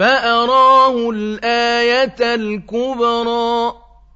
فَأَرَاهُ الْآيَةَ الْكُبْرَىٰ.